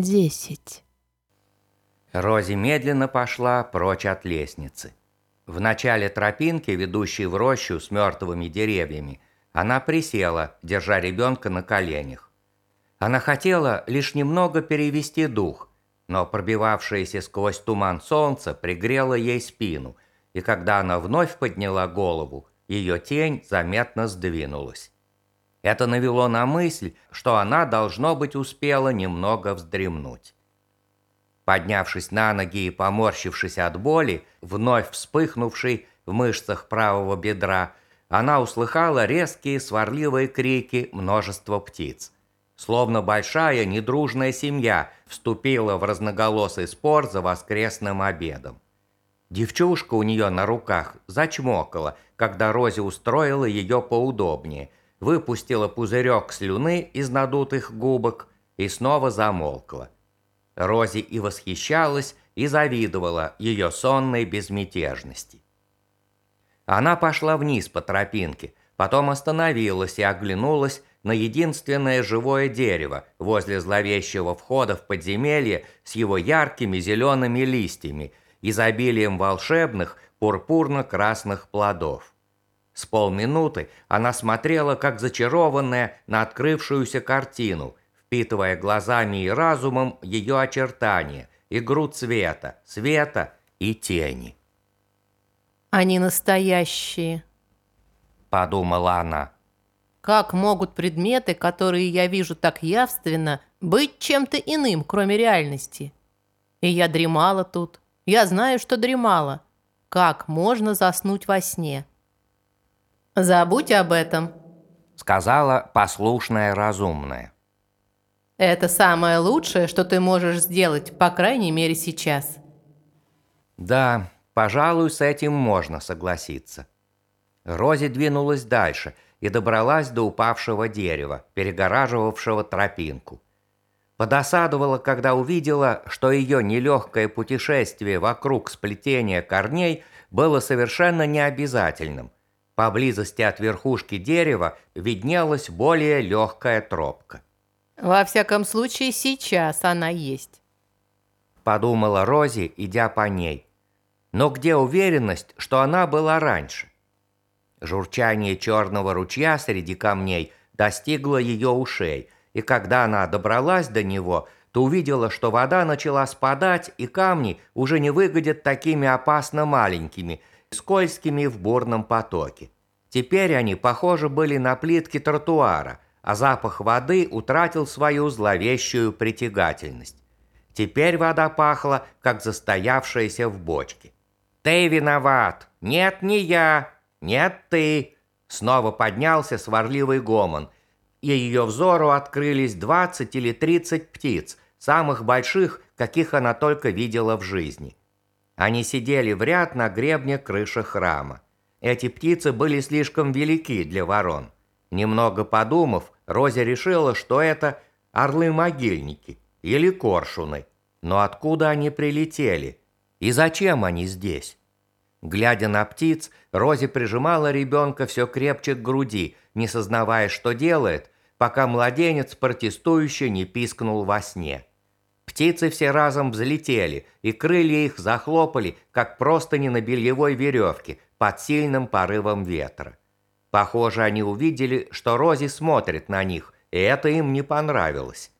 десять. Рози медленно пошла прочь от лестницы. В начале тропинки, ведущей в рощу с мертвыми деревьями, она присела, держа ребенка на коленях. Она хотела лишь немного перевести дух, но пробивавшееся сквозь туман солнце пригрело ей спину, и когда она вновь подняла голову, ее тень заметно сдвинулась. Это навело на мысль, что она, должно быть, успела немного вздремнуть. Поднявшись на ноги и поморщившись от боли, вновь вспыхнувшей в мышцах правого бедра, она услыхала резкие сварливые крики множества птиц. Словно большая недружная семья вступила в разноголосый спор за воскресным обедом. Девчушка у нее на руках зачмокала, когда Рози устроила ее поудобнее, выпустила пузырек слюны из надутых губок и снова замолкла. Рози и восхищалась, и завидовала ее сонной безмятежности. Она пошла вниз по тропинке, потом остановилась и оглянулась на единственное живое дерево возле зловещего входа в подземелье с его яркими зелеными листьями, изобилием волшебных пурпурно-красных плодов. С полминуты она смотрела, как зачарованная, на открывшуюся картину, впитывая глазами и разумом ее очертания, игру цвета, света и тени. Они настоящие, подумала она. Как могут предметы, которые я вижу так явственно, быть чем-то иным, кроме реальности? И я дремала тут. Я знаю, что дремала. Как можно заснуть во сне? «Забудь об этом», — сказала послушная разумная. «Это самое лучшее, что ты можешь сделать, по крайней мере сейчас». «Да, пожалуй, с этим можно согласиться». Рози двинулась дальше и добралась до упавшего дерева, перегораживавшего тропинку. Подосадовала, когда увидела, что ее нелегкое путешествие вокруг сплетения корней было совершенно необязательным, Поблизости от верхушки дерева виднелась более легкая тропка. «Во всяком случае, сейчас она есть», – подумала Рози, идя по ней. Но где уверенность, что она была раньше? Журчание черного ручья среди камней достигло ее ушей, и когда она добралась до него, то увидела, что вода начала спадать, и камни уже не выглядят такими опасно маленькими – скользкими в бурном потоке. Теперь они похожи были на плитки тротуара, а запах воды утратил свою зловещую притягательность. Теперь вода пахла, как застоявшаяся в бочке. «Ты виноват! Нет, не я! Нет, ты!» Снова поднялся сварливый гомон, и ее взору открылись двадцать или тридцать птиц, самых больших, каких она только видела в жизни. Они сидели в ряд на гребне крыши храма. Эти птицы были слишком велики для ворон. Немного подумав, Рози решила, что это орлы-могильники или коршуны. Но откуда они прилетели? И зачем они здесь? Глядя на птиц, Рози прижимала ребенка все крепче к груди, не сознавая, что делает, пока младенец протестующе не пискнул во сне. Птицы все разом взлетели, и крылья их захлопали, как просто не на бельевой веревке, под сильным порывом ветра. Похоже, они увидели, что Рози смотрит на них, и это им не понравилось.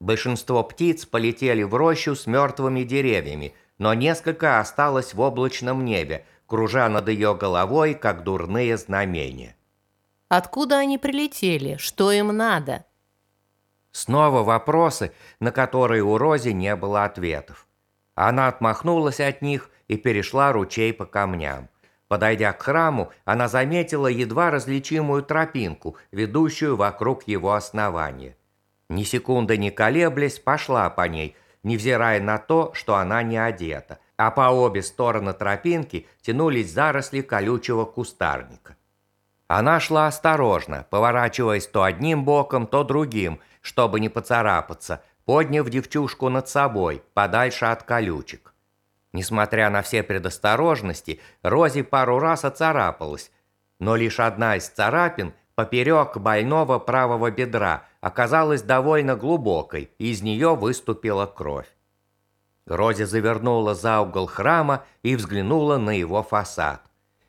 Большинство птиц полетели в рощу с мертвыми деревьями, но несколько осталось в облачном небе, кружа над ее головой, как дурные знамения. «Откуда они прилетели? Что им надо?» Снова вопросы, на которые у Рози не было ответов. Она отмахнулась от них и перешла ручей по камням. Подойдя к храму, она заметила едва различимую тропинку, ведущую вокруг его основания. Ни секунды не колеблясь, пошла по ней, невзирая на то, что она не одета, а по обе стороны тропинки тянулись заросли колючего кустарника. Она шла осторожно, поворачиваясь то одним боком, то другим, чтобы не поцарапаться, подняв девчушку над собой, подальше от колючек. Несмотря на все предосторожности, Рози пару раз оцарапалась, но лишь одна из царапин поперек больного правого бедра оказалась довольно глубокой, и из нее выступила кровь. Рози завернула за угол храма и взглянула на его фасад.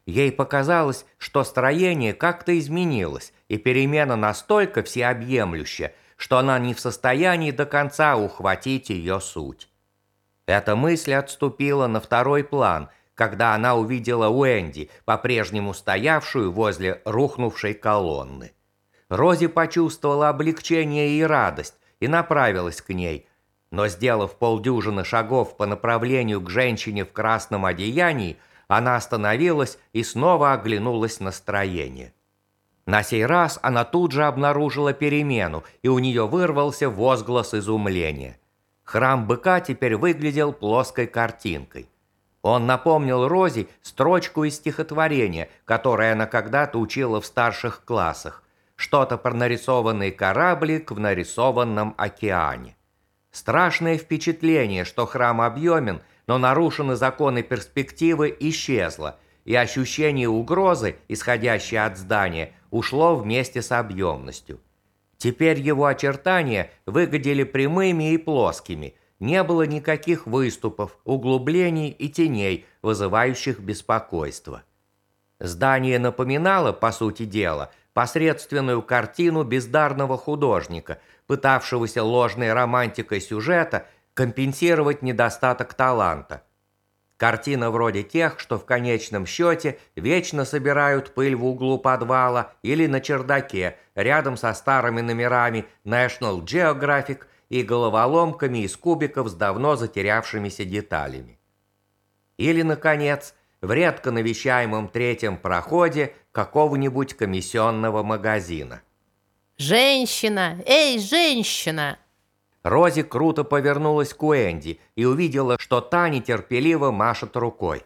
Ей показалось, что строение как-то изменилось, и перемена настолько всеобъемлющая, что она не в состоянии до конца ухватить ее суть. Эта мысль отступила на второй план, когда она увидела Уэнди, по-прежнему стоявшую возле рухнувшей колонны. Рози почувствовала облегчение и радость и направилась к ней, но, сделав полдюжины шагов по направлению к женщине в красном одеянии, она остановилась и снова оглянулась на строение. На сей раз она тут же обнаружила перемену, и у нее вырвался возглас изумления. Храм быка теперь выглядел плоской картинкой. Он напомнил Рози строчку из стихотворения, которое она когда-то учила в старших классах. Что-то про нарисованный кораблик в нарисованном океане. Страшное впечатление, что храм объемен, но нарушены законы перспективы, исчезло, и ощущение угрозы, исходящее от здания, ушло вместе с объемностью. Теперь его очертания выглядели прямыми и плоскими – не было никаких выступов, углублений и теней, вызывающих беспокойство. Здание напоминало, по сути дела, посредственную картину бездарного художника, пытавшегося ложной романтикой сюжета компенсировать недостаток таланта. Картина вроде тех, что в конечном счете вечно собирают пыль в углу подвала или на чердаке, рядом со старыми номерами National Geographic – и головоломками из кубиков с давно затерявшимися деталями. Или, наконец, в редко навещаемом третьем проходе какого-нибудь комиссионного магазина. «Женщина! Эй, женщина!» Рози круто повернулась к Уэнди и увидела, что та нетерпеливо машет рукой.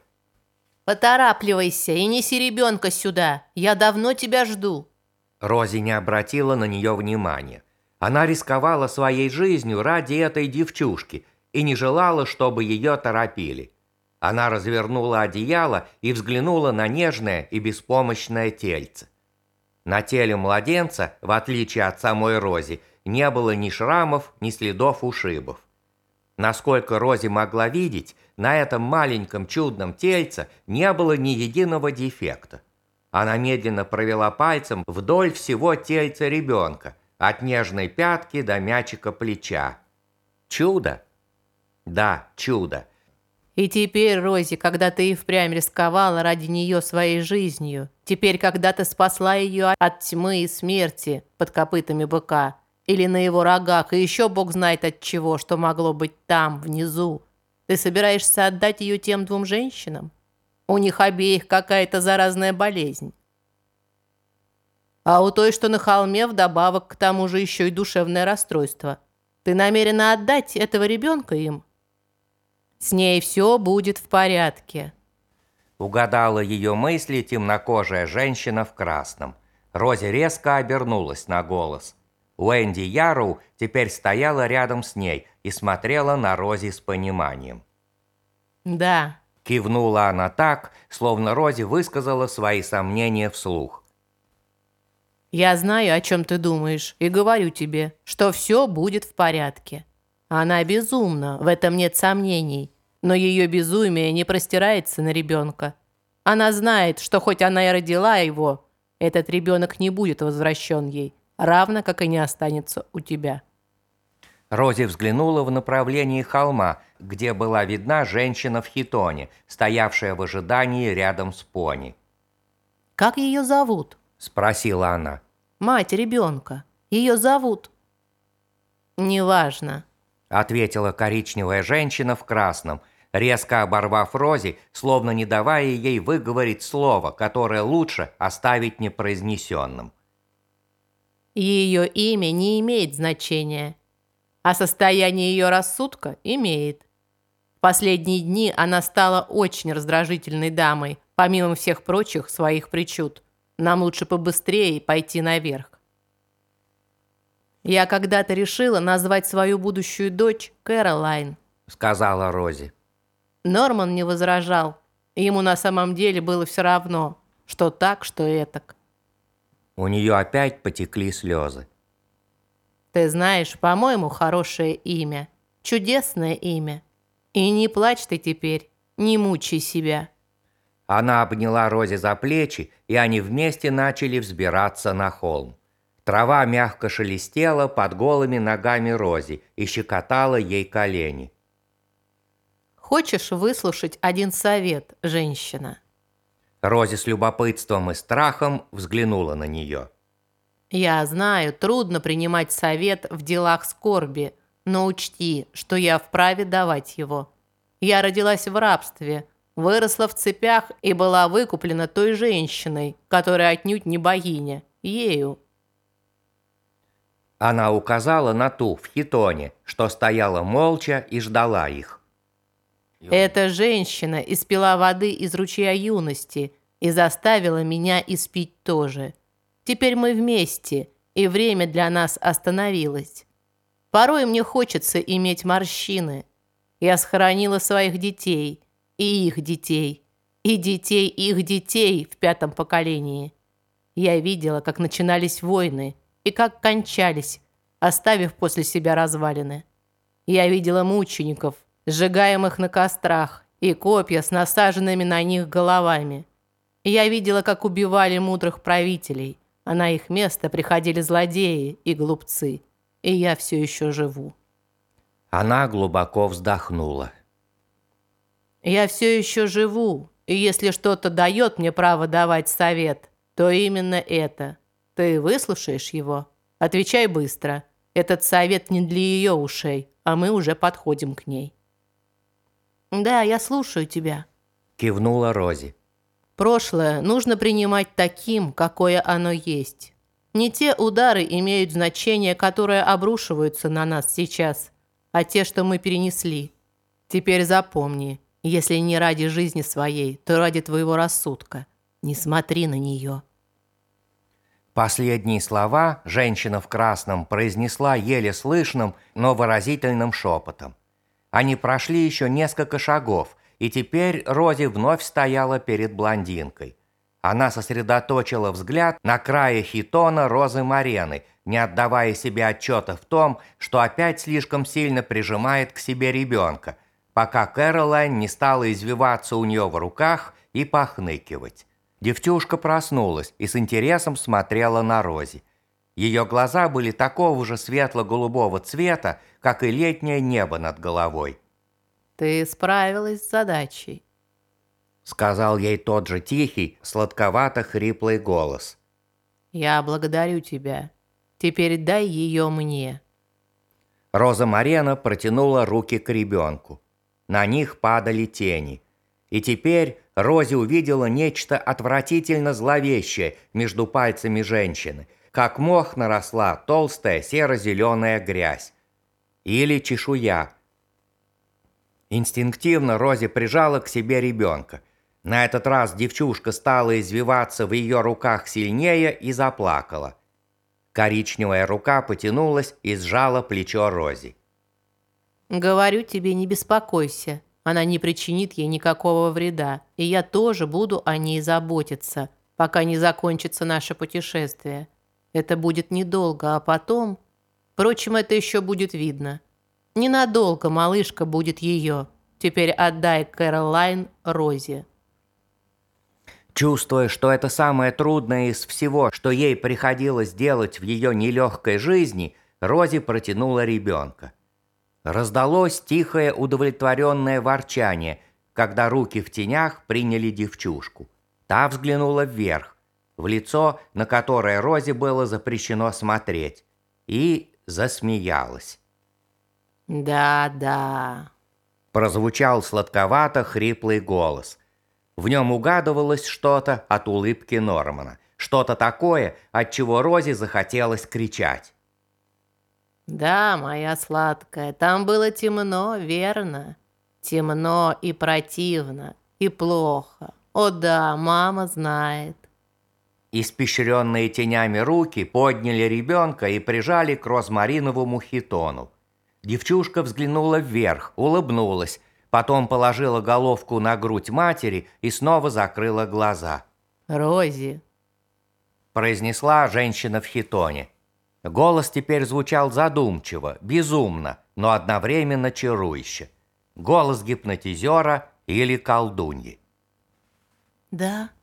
«Поторапливайся и неси ребенка сюда. Я давно тебя жду». Рози не обратила на нее внимания. Она рисковала своей жизнью ради этой девчушки и не желала, чтобы ее торопили. Она развернула одеяло и взглянула на нежное и беспомощное тельце. На теле младенца, в отличие от самой Рози, не было ни шрамов, ни следов ушибов. Насколько Рози могла видеть, на этом маленьком чудном тельце не было ни единого дефекта. Она медленно провела пальцем вдоль всего тельца ребенка, от нежной пятки до мячика плеча. Чудо? Да, чудо. И теперь, Рози, когда ты и впрямь рисковала ради нее своей жизнью, теперь, когда ты спасла ее от тьмы и смерти под копытами быка, или на его рогах, и еще бог знает от чего, что могло быть там, внизу, ты собираешься отдать ее тем двум женщинам? У них обеих какая-то заразная болезнь. А у той, что на холме, вдобавок к тому же еще и душевное расстройство. Ты намерена отдать этого ребенка им? С ней все будет в порядке. Угадала ее мысли темнокожая женщина в красном. Рози резко обернулась на голос. Уэнди Яру теперь стояла рядом с ней и смотрела на Рози с пониманием. «Да», – кивнула она так, словно Рози высказала свои сомнения вслух. Я знаю, о чем ты думаешь, и говорю тебе, что все будет в порядке. Она безумна, в этом нет сомнений, но ее безумие не простирается на ребенка. Она знает, что хоть она и родила его, этот ребенок не будет возвращен ей, равно как и не останется у тебя. Рози взглянула в направлении холма, где была видна женщина в хитоне, стоявшая в ожидании рядом с пони. «Как ее зовут?» Спросила она. Мать ребенка. Ее зовут. Неважно. Ответила коричневая женщина в красном, резко оборвав Рози, словно не давая ей выговорить слово, которое лучше оставить непроизнесенным. Ее имя не имеет значения, а состояние ее рассудка имеет. В последние дни она стала очень раздражительной дамой, помимо всех прочих своих причуд – нам лучше побыстрее пойти наверх. Я когда-то решила назвать свою будущую дочь Кэролайн, сказала Рози. Норман не возражал. Ему на самом деле было все равно, что так, что этак. У нее опять потекли слезы. Ты знаешь, по-моему, хорошее имя. Чудесное имя. И не плачь ты теперь, не мучай себя». Она обняла Рози за плечи, и они вместе начали взбираться на холм. Трава мягко шелестела под голыми ногами Рози и щекотала ей колени. «Хочешь выслушать один совет, женщина?» Рози с любопытством и страхом взглянула на нее. «Я знаю, трудно принимать совет в делах скорби, но учти, что я вправе давать его. Я родилась в рабстве, выросла в цепях и была выкуплена той женщиной, которая отнюдь не богиня, ею». Она указала на ту в хитоне, что стояла молча и ждала их. Эта женщина испила воды из ручья юности и заставила меня испить тоже. Теперь мы вместе, и время для нас остановилось. Порой мне хочется иметь морщины. Я схоронила своих детей, и их детей, и детей их детей в пятом поколении. Я видела, как начинались войны и как кончались, оставив после себя развалины. Я видела мучеников – сжигаемых на кострах, и копья с насаженными на них головами. Я видела, как убивали мудрых правителей, а на их место приходили злодеи и глупцы. И я все еще живу. Она глубоко вздохнула. Я все еще живу, и если что-то дает мне право давать совет, то именно это. Ты выслушаешь его? Отвечай быстро. Этот совет не для ее ушей, а мы уже подходим к ней. «Да, я слушаю тебя», – кивнула Рози. «Прошлое нужно принимать таким, какое оно есть. Не те удары имеют значение, которые обрушиваются на нас сейчас, а те, что мы перенесли. Теперь запомни, если не ради жизни своей, то ради твоего рассудка. Не смотри на нее». Последние слова женщина в красном произнесла еле слышным, но выразительным шепотом. Они прошли еще несколько шагов, и теперь Рози вновь стояла перед блондинкой. Она сосредоточила взгляд на крае хитона розы Марены, не отдавая себе отчета в том, что опять слишком сильно прижимает к себе ребенка, пока Кэролайн не стала извиваться у нее в руках и похныкивать. Девчушка проснулась и с интересом смотрела на Рози. Ее глаза были такого же светло-голубого цвета, как и летнее небо над головой. «Ты справилась с задачей», — сказал ей тот же тихий, сладковато-хриплый голос. «Я благодарю тебя. Теперь дай ее мне». Роза Марена протянула руки к ребенку. На них падали тени. И теперь Рози увидела нечто отвратительно зловещее между пальцами женщины — как мох наросла толстая серо-зеленая грязь. Или чешуя. Инстинктивно Рози прижала к себе ребенка. На этот раз девчушка стала извиваться в ее руках сильнее и заплакала. Коричневая рука потянулась и сжала плечо Рози. «Говорю тебе, не беспокойся. Она не причинит ей никакого вреда, и я тоже буду о ней заботиться, пока не закончится наше путешествие. Это будет недолго, а потом... Впрочем, это еще будет видно. Ненадолго малышка будет ее. Теперь отдай Кэролайн Розе. Чувствуя, что это самое трудное из всего, что ей приходилось делать в ее нелегкой жизни, Рози протянула ребенка. Раздалось тихое удовлетворенное ворчание, когда руки в тенях приняли девчушку. Та взглянула вверх, в лицо, на которое Розе было запрещено смотреть, и засмеялась. «Да-да», – прозвучал сладковато хриплый голос. В нем угадывалось что-то от улыбки Нормана, что-то такое, от чего Розе захотелось кричать. «Да, моя сладкая, там было темно, верно? Темно и противно, и плохо. О да, мама знает. Испещренные тенями руки подняли ребенка и прижали к розмариновому хитону. Девчушка взглянула вверх, улыбнулась, потом положила головку на грудь матери и снова закрыла глаза. «Рози», – произнесла женщина в хитоне. Голос теперь звучал задумчиво, безумно, но одновременно чарующе. Голос гипнотизера или колдуньи. «Да», —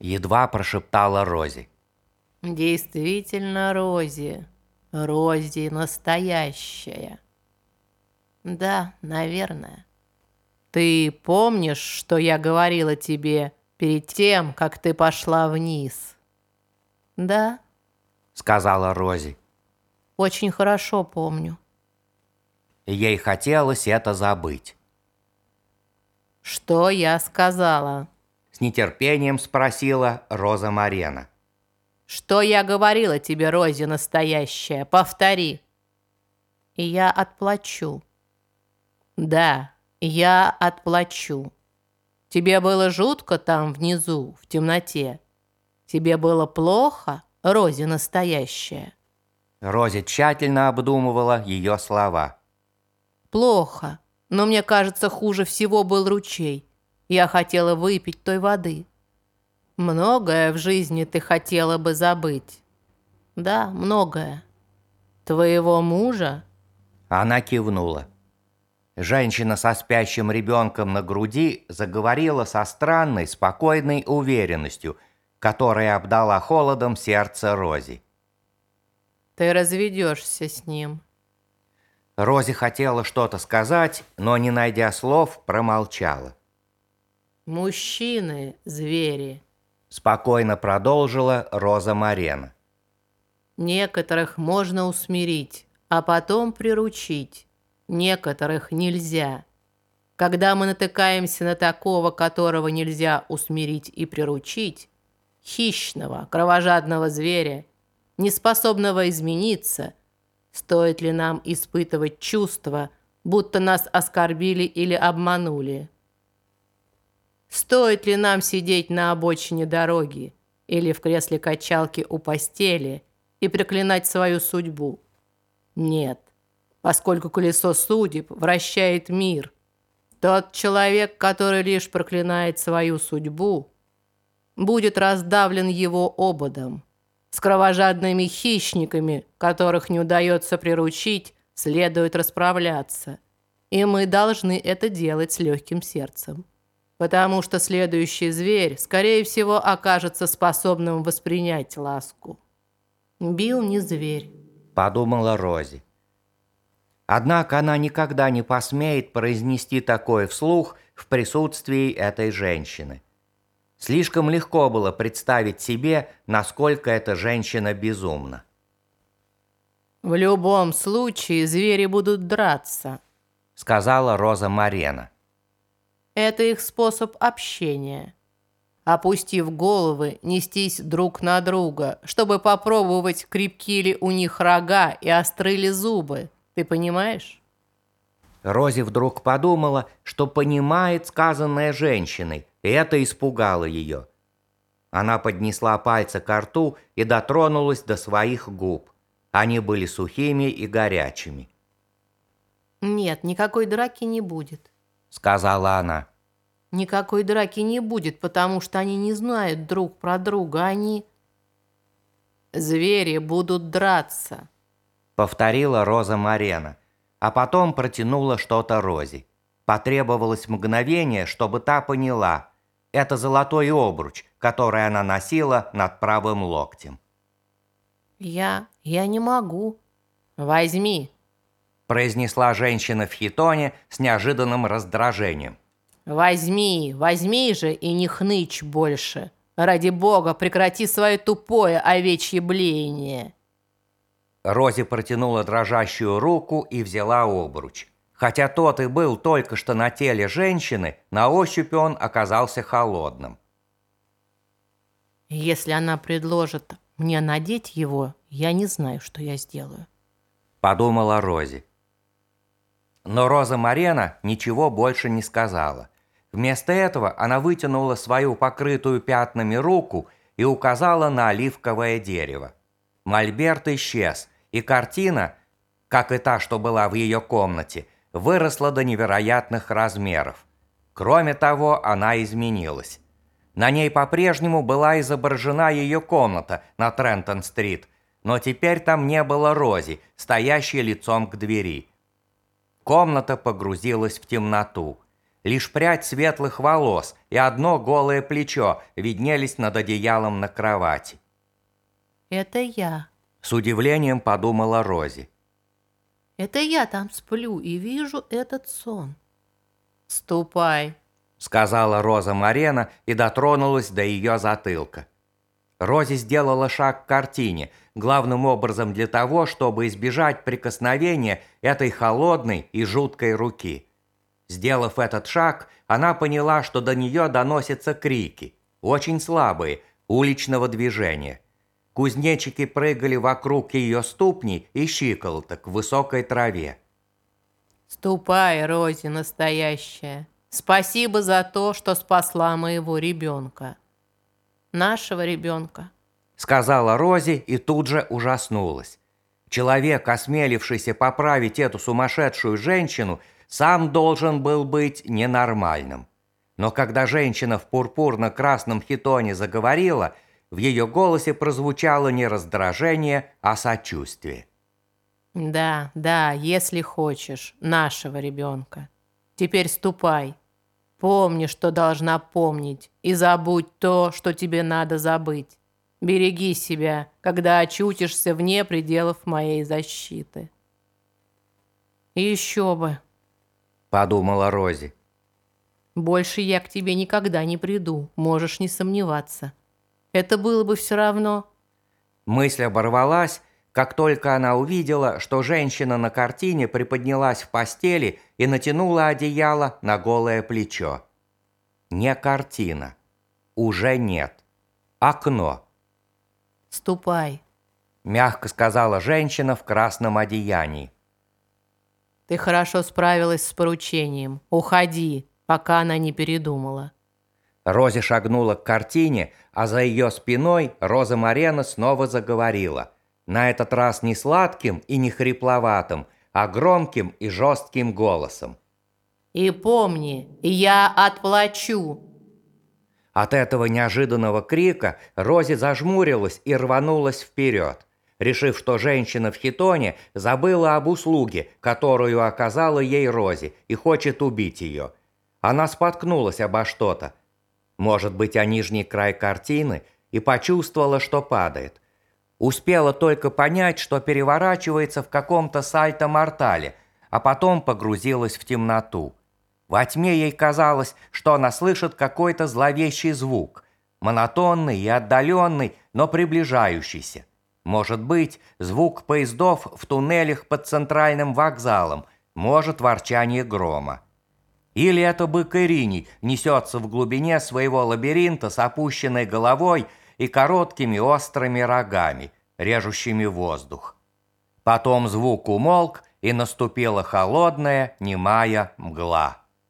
едва прошептала Рози. «Действительно, Рози. Рози настоящая». «Да, наверное». «Ты помнишь, что я говорила тебе перед тем, как ты пошла вниз?» «Да», — сказала Рози. «Очень хорошо помню». Ей хотелось это забыть. «Что я сказала?» С нетерпением спросила Роза Марена. «Что я говорила тебе, Рози настоящая? Повтори!» «И я отплачу». «Да, я отплачу. Тебе было жутко там внизу, в темноте? Тебе было плохо, Рози настоящая?» Рози тщательно обдумывала ее слова. «Плохо, но мне кажется, хуже всего был ручей. Я хотела выпить той воды. Многое в жизни ты хотела бы забыть. Да, многое. Твоего мужа?» Она кивнула. Женщина со спящим ребенком на груди заговорила со странной, спокойной уверенностью, которая обдала холодом сердце Рози. «Ты разведешься с ним». Рози хотела что-то сказать, но, не найдя слов, промолчала. «Мужчины – звери», – спокойно продолжила Роза Марена. «Некоторых можно усмирить, а потом приручить некоторых нельзя. Когда мы натыкаемся на такого, которого нельзя усмирить и приручить, хищного, кровожадного зверя, неспособного измениться, стоит ли нам испытывать чувство, будто нас оскорбили или обманули? Стоит ли нам сидеть на обочине дороги или в кресле качалки у постели и проклинать свою судьбу? Нет поскольку колесо судеб вращает мир. Тот человек, который лишь проклинает свою судьбу, будет раздавлен его ободом. С кровожадными хищниками, которых не удается приручить, следует расправляться. И мы должны это делать с легким сердцем. Потому что следующий зверь, скорее всего, окажется способным воспринять ласку. Бил не зверь, подумала Рози. Однако она никогда не посмеет произнести такое вслух в присутствии этой женщины. Слишком легко было представить себе, насколько эта женщина безумна. «В любом случае звери будут драться», — сказала Роза Марена. «Это их способ общения. Опустив головы, нестись друг на друга, чтобы попробовать, крепки ли у них рога и остры ли зубы. Ты понимаешь? Рози вдруг подумала, что понимает сказанное женщиной, и это испугало ее. Она поднесла пальцы к рту и дотронулась до своих губ. Они были сухими и горячими. «Нет, никакой драки не будет», — сказала она. «Никакой драки не будет, потому что они не знают друг про друга, они...» «Звери будут драться», повторила Роза Марена, а потом протянула что-то Розе. Потребовалось мгновение, чтобы та поняла. Это золотой обруч, который она носила над правым локтем. «Я... я не могу. Возьми», произнесла женщина в хитоне с неожиданным раздражением. «Возьми, возьми же и не хнычь больше. Ради бога, прекрати свое тупое овечье блеяние». Рози протянула дрожащую руку и взяла обруч. Хотя тот и был только что на теле женщины, на ощупь он оказался холодным. «Если она предложит мне надеть его, я не знаю, что я сделаю», — подумала Рози. Но Роза Марена ничего больше не сказала. Вместо этого она вытянула свою покрытую пятнами руку и указала на оливковое дерево. Мольберт исчез, и картина, как и та, что была в ее комнате, выросла до невероятных размеров. Кроме того, она изменилась. На ней по-прежнему была изображена ее комната на Трентон-стрит, но теперь там не было Рози, стоящей лицом к двери. Комната погрузилась в темноту. Лишь прядь светлых волос и одно голое плечо виднелись над одеялом на кровати. «Это я», — с удивлением подумала Рози. «Это я там сплю и вижу этот сон». «Ступай», — сказала Роза Марена и дотронулась до ее затылка. Рози сделала шаг к картине, главным образом для того, чтобы избежать прикосновения этой холодной и жуткой руки. Сделав этот шаг, она поняла, что до нее доносятся крики, очень слабые, уличного движения. Кузнечики прыгали вокруг ее ступней и щиколоток в высокой траве. «Ступай, Рози настоящая. Спасибо за то, что спасла моего ребенка. Нашего ребенка» сказала Рози и тут же ужаснулась. Человек, осмелившийся поправить эту сумасшедшую женщину, сам должен был быть ненормальным. Но когда женщина в пурпурно-красном хитоне заговорила, в ее голосе прозвучало не раздражение, а сочувствие. «Да, да, если хочешь, нашего ребенка. Теперь ступай. Помни, что должна помнить, и забудь то, что тебе надо забыть. Береги себя, когда очутишься вне пределов моей защиты. И еще бы, подумала Рози. Больше я к тебе никогда не приду, можешь не сомневаться. Это было бы все равно. Мысль оборвалась, как только она увидела, что женщина на картине приподнялась в постели и натянула одеяло на голое плечо. Не картина. Уже нет. Окно. «Ступай», – мягко сказала женщина в красном одеянии. «Ты хорошо справилась с поручением. Уходи, пока она не передумала». Рози шагнула к картине, а за ее спиной Роза Марена снова заговорила. На этот раз не сладким и не хрипловатым, а громким и жестким голосом. «И помни, я отплачу от этого неожиданного крика Рози зажмурилась и рванулась вперед, решив, что женщина в хитоне забыла об услуге, которую оказала ей Рози, и хочет убить ее. Она споткнулась обо что-то, может быть, о нижний край картины, и почувствовала, что падает. Успела только понять, что переворачивается в каком-то сальто-мортале, а потом погрузилась в темноту – во тьме ей казалось, что она слышит какой-то зловещий звук, монотонный и отдаленный, но приближающийся. Может быть, звук поездов в туннелях под центральным вокзалом, может, ворчание грома. Или это бык Ирини несется в глубине своего лабиринта с опущенной головой и короткими острыми рогами, режущими воздух. Потом звук умолк, и наступила холодная, немая мгла.